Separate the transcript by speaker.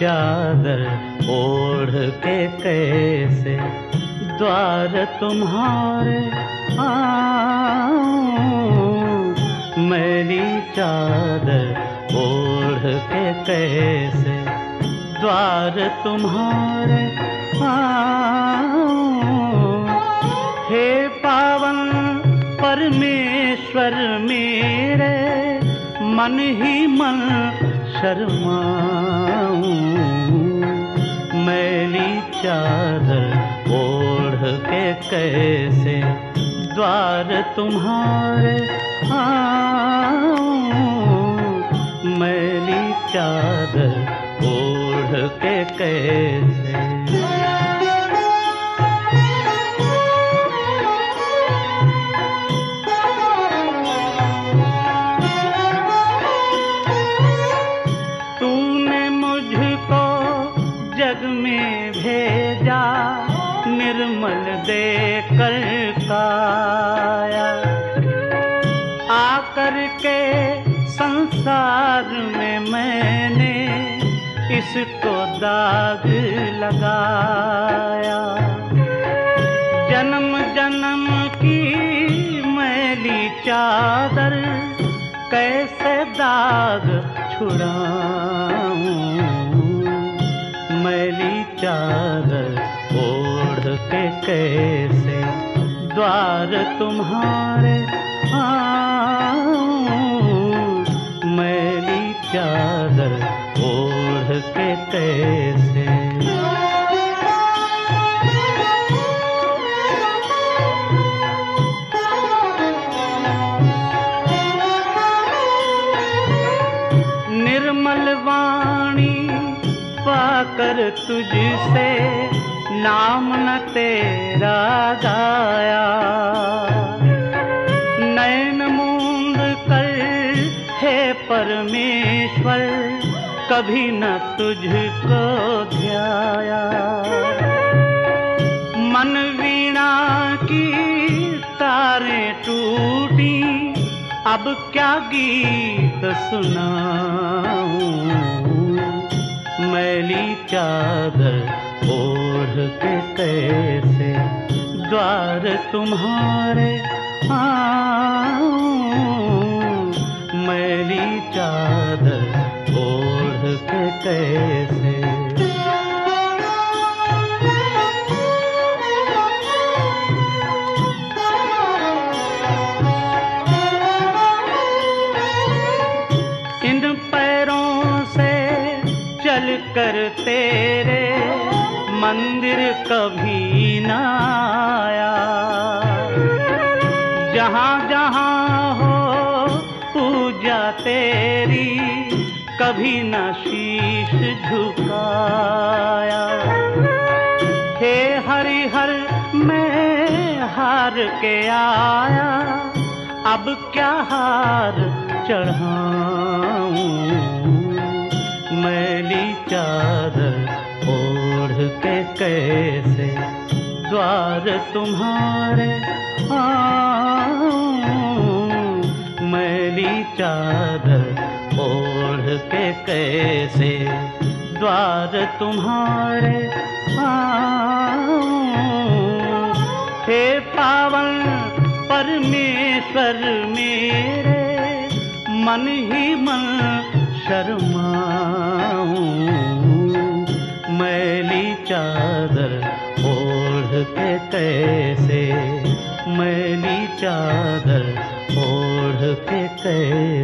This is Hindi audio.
Speaker 1: चादर ओढ़ के कैसे द्वार तुम्हारे मैली चादर ओढ़ के कैसे द्वार तुम्हारे हे पावन परमेश्वर मेरे, मन ही मन शर्माऊं चादर ओढ़ के कैसे द्वार तुम्हारे मैली चादर ओढ़ के कैसे निर्मल दे कर काया आकर के संसार में मैंने इसको दाग लगाया। जन्म जन्म की मैली चादर कैसे दाग छुड़ाऊं चादर ओढ़ के कैसे द्वार तुम्हारे मैली चादर ओढ़ के कैसे? निर्मल वाणी पाकर तुझसे, नाम न तेरा गाया। नैन मूंद कर हे परमेश्वर, कभी न तुझको ध्याया। मन वीणा की तारें टूटी, अब क्या गीत सुनाऊं? मैली चादर ओढ़ के कैसे द्वार तुम्हारे मैली चादर ओढ़ के कैसे तेरे मंदिर कभी न आया। जहाँ जहाँ हो पूजा तेरी, कभी न शीश झुकाया। हे हरिहर, मैं हार के आया। अब क्या हार चढ़ाऊं? कैसे द्वार तुम्हारे मैली चादर ओढ़ के कैसे द्वार तुम्हारे हे पावन परमेश्वर मेरे, मन ही मन शर्माऊं। चादर ओढ़ के कैसे? मैली चादर ओढ़ के कैसे?